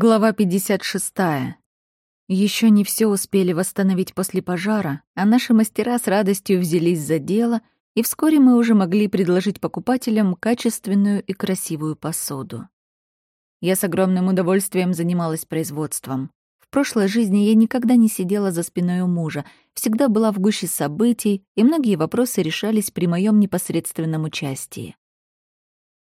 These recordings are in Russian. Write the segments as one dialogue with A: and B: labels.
A: Глава 56. Еще не все успели восстановить после пожара, а наши мастера с радостью взялись за дело, и вскоре мы уже могли предложить покупателям качественную и красивую посуду. Я с огромным удовольствием занималась производством. В прошлой жизни я никогда не сидела за спиной у мужа, всегда была в гуще событий, и многие вопросы решались при моем непосредственном участии.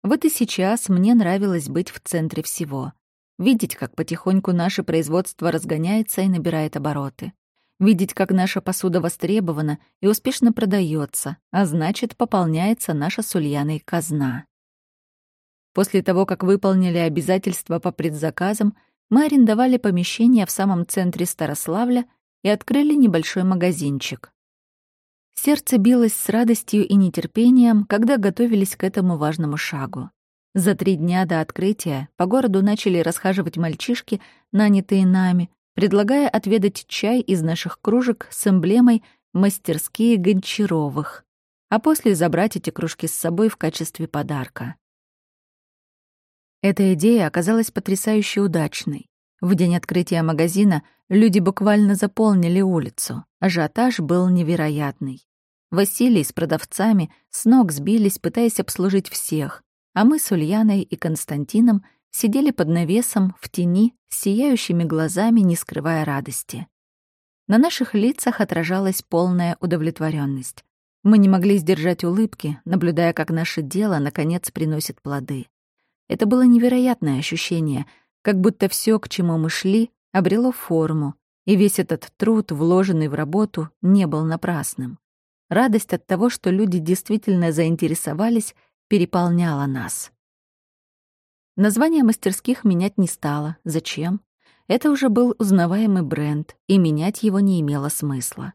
A: Вот и сейчас мне нравилось быть в центре всего — Видеть, как потихоньку наше производство разгоняется и набирает обороты. Видеть, как наша посуда востребована и успешно продается, а значит, пополняется наша с Ульяной казна. После того, как выполнили обязательства по предзаказам, мы арендовали помещение в самом центре Старославля и открыли небольшой магазинчик. Сердце билось с радостью и нетерпением, когда готовились к этому важному шагу. За три дня до открытия по городу начали расхаживать мальчишки, нанятые нами, предлагая отведать чай из наших кружек с эмблемой «Мастерские Гончаровых», а после забрать эти кружки с собой в качестве подарка. Эта идея оказалась потрясающе удачной. В день открытия магазина люди буквально заполнили улицу. Ажиотаж был невероятный. Василий с продавцами с ног сбились, пытаясь обслужить всех, а мы с Ульяной и Константином сидели под навесом в тени с сияющими глазами, не скрывая радости. На наших лицах отражалась полная удовлетворенность. Мы не могли сдержать улыбки, наблюдая, как наше дело, наконец, приносит плоды. Это было невероятное ощущение, как будто все, к чему мы шли, обрело форму, и весь этот труд, вложенный в работу, не был напрасным. Радость от того, что люди действительно заинтересовались переполняла нас. Название мастерских менять не стало. Зачем? Это уже был узнаваемый бренд, и менять его не имело смысла.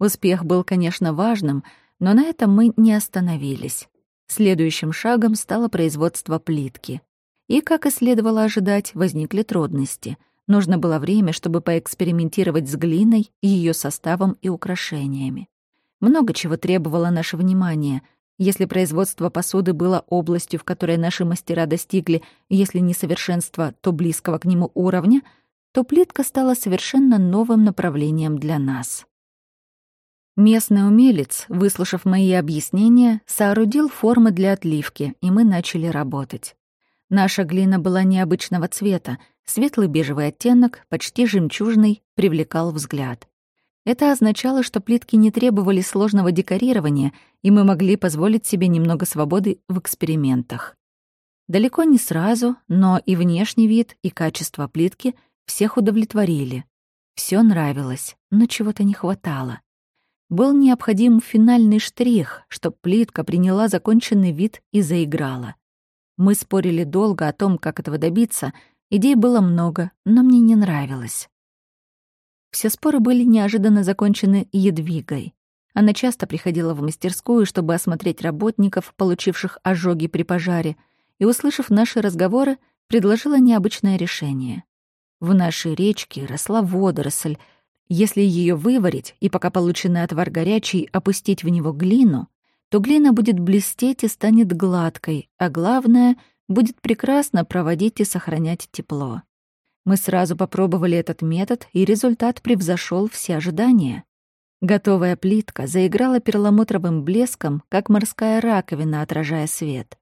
A: Успех был, конечно, важным, но на этом мы не остановились. Следующим шагом стало производство плитки. И, как и следовало ожидать, возникли трудности. Нужно было время, чтобы поэкспериментировать с глиной, ее составом и украшениями. Много чего требовало наше внимание — если производство посуды было областью, в которой наши мастера достигли, если не совершенства, то близкого к нему уровня, то плитка стала совершенно новым направлением для нас. Местный умелец, выслушав мои объяснения, соорудил формы для отливки, и мы начали работать. Наша глина была необычного цвета, светлый бежевый оттенок, почти жемчужный, привлекал взгляд. Это означало, что плитки не требовали сложного декорирования, и мы могли позволить себе немного свободы в экспериментах. Далеко не сразу, но и внешний вид, и качество плитки всех удовлетворили. Все нравилось, но чего-то не хватало. Был необходим финальный штрих, чтобы плитка приняла законченный вид и заиграла. Мы спорили долго о том, как этого добиться, идей было много, но мне не нравилось. Все споры были неожиданно закончены Едвигой. Она часто приходила в мастерскую, чтобы осмотреть работников, получивших ожоги при пожаре, и, услышав наши разговоры, предложила необычное решение. В нашей речке росла водоросль. Если ее выварить и пока полученный отвар горячий опустить в него глину, то глина будет блестеть и станет гладкой, а главное — будет прекрасно проводить и сохранять тепло. Мы сразу попробовали этот метод, и результат превзошел все ожидания. Готовая плитка заиграла перламутровым блеском, как морская раковина, отражая свет.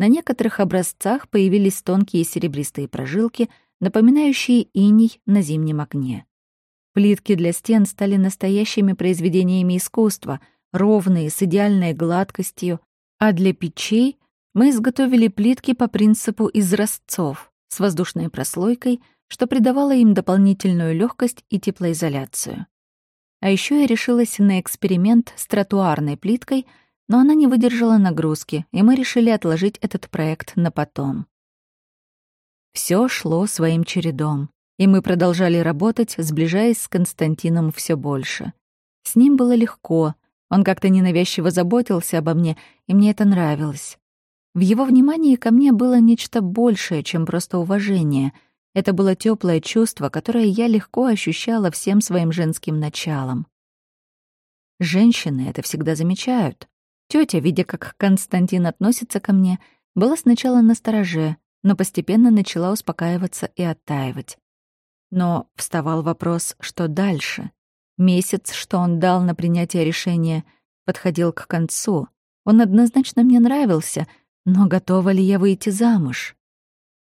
A: На некоторых образцах появились тонкие серебристые прожилки, напоминающие иней на зимнем окне. Плитки для стен стали настоящими произведениями искусства, ровные, с идеальной гладкостью, а для печей мы изготовили плитки по принципу изразцов с воздушной прослойкой, что придавало им дополнительную легкость и теплоизоляцию. А еще я решилась на эксперимент с тротуарной плиткой, но она не выдержала нагрузки, и мы решили отложить этот проект на потом. Все шло своим чередом, и мы продолжали работать, сближаясь с Константином все больше. С ним было легко, он как-то ненавязчиво заботился обо мне, и мне это нравилось. В его внимании ко мне было нечто большее, чем просто уважение. Это было теплое чувство, которое я легко ощущала всем своим женским началом. Женщины это всегда замечают. Тетя, видя, как Константин относится ко мне, была сначала настороже, но постепенно начала успокаиваться и оттаивать. Но вставал вопрос, что дальше? Месяц, что он дал на принятие решения, подходил к концу. Он однозначно мне нравился, но готова ли я выйти замуж?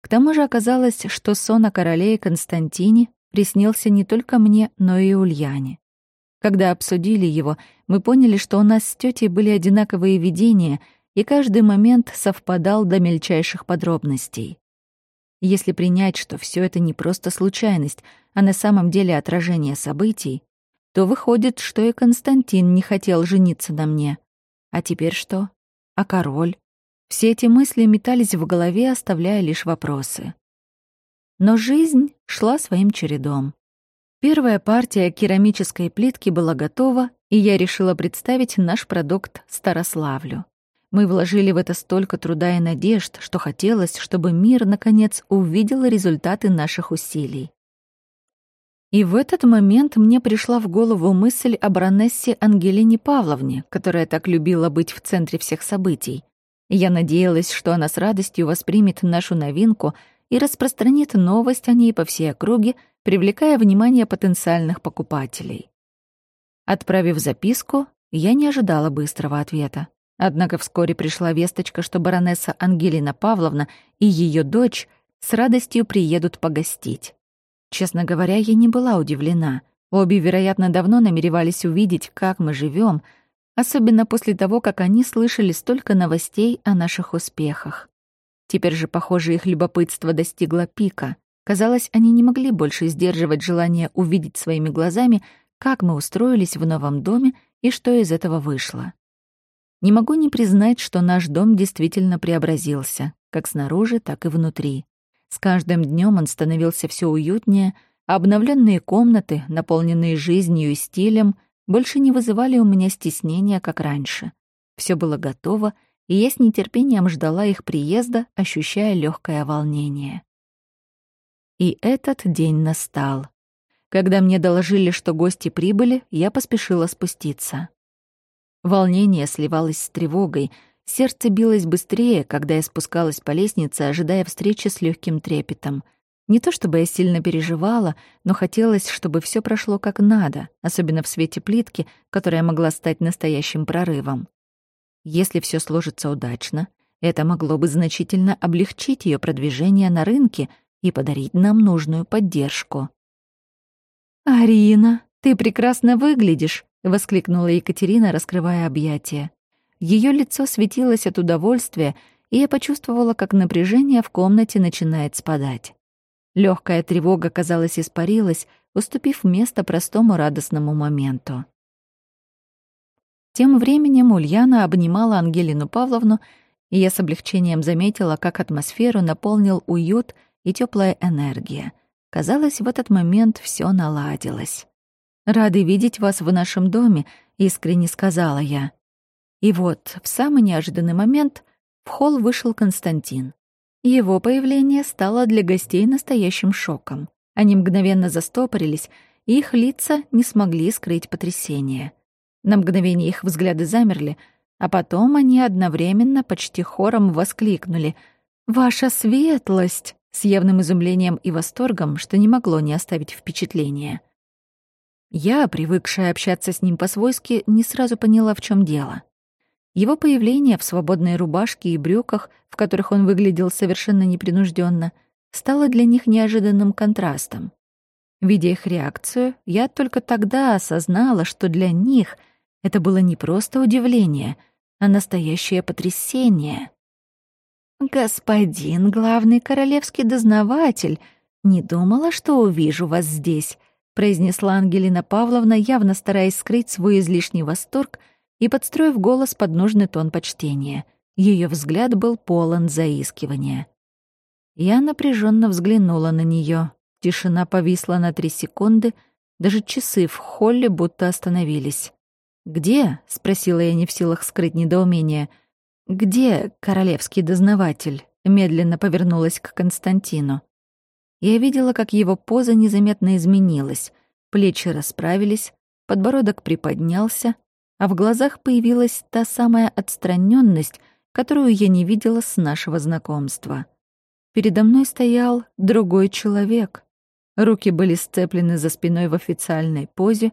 A: К тому же оказалось, что сон о короле и Константине приснился не только мне, но и Ульяне. Когда обсудили его, мы поняли, что у нас с тетей были одинаковые видения, и каждый момент совпадал до мельчайших подробностей. Если принять, что все это не просто случайность, а на самом деле отражение событий, то выходит, что и Константин не хотел жениться на мне. А теперь что? А король? Все эти мысли метались в голове, оставляя лишь вопросы. Но жизнь шла своим чередом. Первая партия керамической плитки была готова, и я решила представить наш продукт Старославлю. Мы вложили в это столько труда и надежд, что хотелось, чтобы мир, наконец, увидел результаты наших усилий. И в этот момент мне пришла в голову мысль о баронессе Ангелине Павловне, которая так любила быть в центре всех событий. Я надеялась, что она с радостью воспримет нашу новинку — и распространит новость о ней по всей округе, привлекая внимание потенциальных покупателей. Отправив записку, я не ожидала быстрого ответа. Однако вскоре пришла весточка, что баронесса Ангелина Павловна и ее дочь с радостью приедут погостить. Честно говоря, я не была удивлена. Обе, вероятно, давно намеревались увидеть, как мы живем, особенно после того, как они слышали столько новостей о наших успехах. Теперь же, похоже, их любопытство достигло пика. Казалось, они не могли больше сдерживать желание увидеть своими глазами, как мы устроились в новом доме и что из этого вышло. Не могу не признать, что наш дом действительно преобразился, как снаружи, так и внутри. С каждым днем он становился все уютнее, а обновленные комнаты, наполненные жизнью и стилем, больше не вызывали у меня стеснения, как раньше. Все было готово, и я с нетерпением ждала их приезда, ощущая легкое волнение. И этот день настал. Когда мне доложили, что гости прибыли, я поспешила спуститься. Волнение сливалось с тревогой, сердце билось быстрее, когда я спускалась по лестнице, ожидая встречи с легким трепетом. Не то чтобы я сильно переживала, но хотелось, чтобы все прошло как надо, особенно в свете плитки, которая могла стать настоящим прорывом. Если все сложится удачно, это могло бы значительно облегчить ее продвижение на рынке и подарить нам нужную поддержку. «Арина, ты прекрасно выглядишь!» — воскликнула Екатерина, раскрывая объятия. Ее лицо светилось от удовольствия, и я почувствовала, как напряжение в комнате начинает спадать. Легкая тревога, казалось, испарилась, уступив место простому радостному моменту. Тем временем Ульяна обнимала Ангелину Павловну, и я с облегчением заметила, как атмосферу наполнил уют и теплая энергия. Казалось, в этот момент все наладилось. «Рады видеть вас в нашем доме», — искренне сказала я. И вот, в самый неожиданный момент в холл вышел Константин. Его появление стало для гостей настоящим шоком. Они мгновенно застопорились, и их лица не смогли скрыть потрясение. На мгновение их взгляды замерли, а потом они одновременно почти хором воскликнули «Ваша светлость!» с явным изумлением и восторгом, что не могло не оставить впечатления. Я, привыкшая общаться с ним по-свойски, не сразу поняла, в чем дело. Его появление в свободной рубашке и брюках, в которых он выглядел совершенно непринужденно, стало для них неожиданным контрастом. Видя их реакцию, я только тогда осознала, что для них это было не просто удивление, а настоящее потрясение. «Господин главный королевский дознаватель, не думала, что увижу вас здесь», произнесла Ангелина Павловна, явно стараясь скрыть свой излишний восторг и подстроив голос под нужный тон почтения. Ее взгляд был полон заискивания. Я напряженно взглянула на нее. Тишина повисла на три секунды, даже часы в холле будто остановились. «Где?» — спросила я не в силах скрыть недоумение. «Где королевский дознаватель?» — медленно повернулась к Константину. Я видела, как его поза незаметно изменилась. Плечи расправились, подбородок приподнялся, а в глазах появилась та самая отстраненность, которую я не видела с нашего знакомства. передо мной стоял другой человек. Руки были сцеплены за спиной в официальной позе,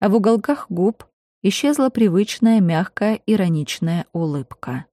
A: а в уголках губ исчезла привычная мягкая ироничная улыбка.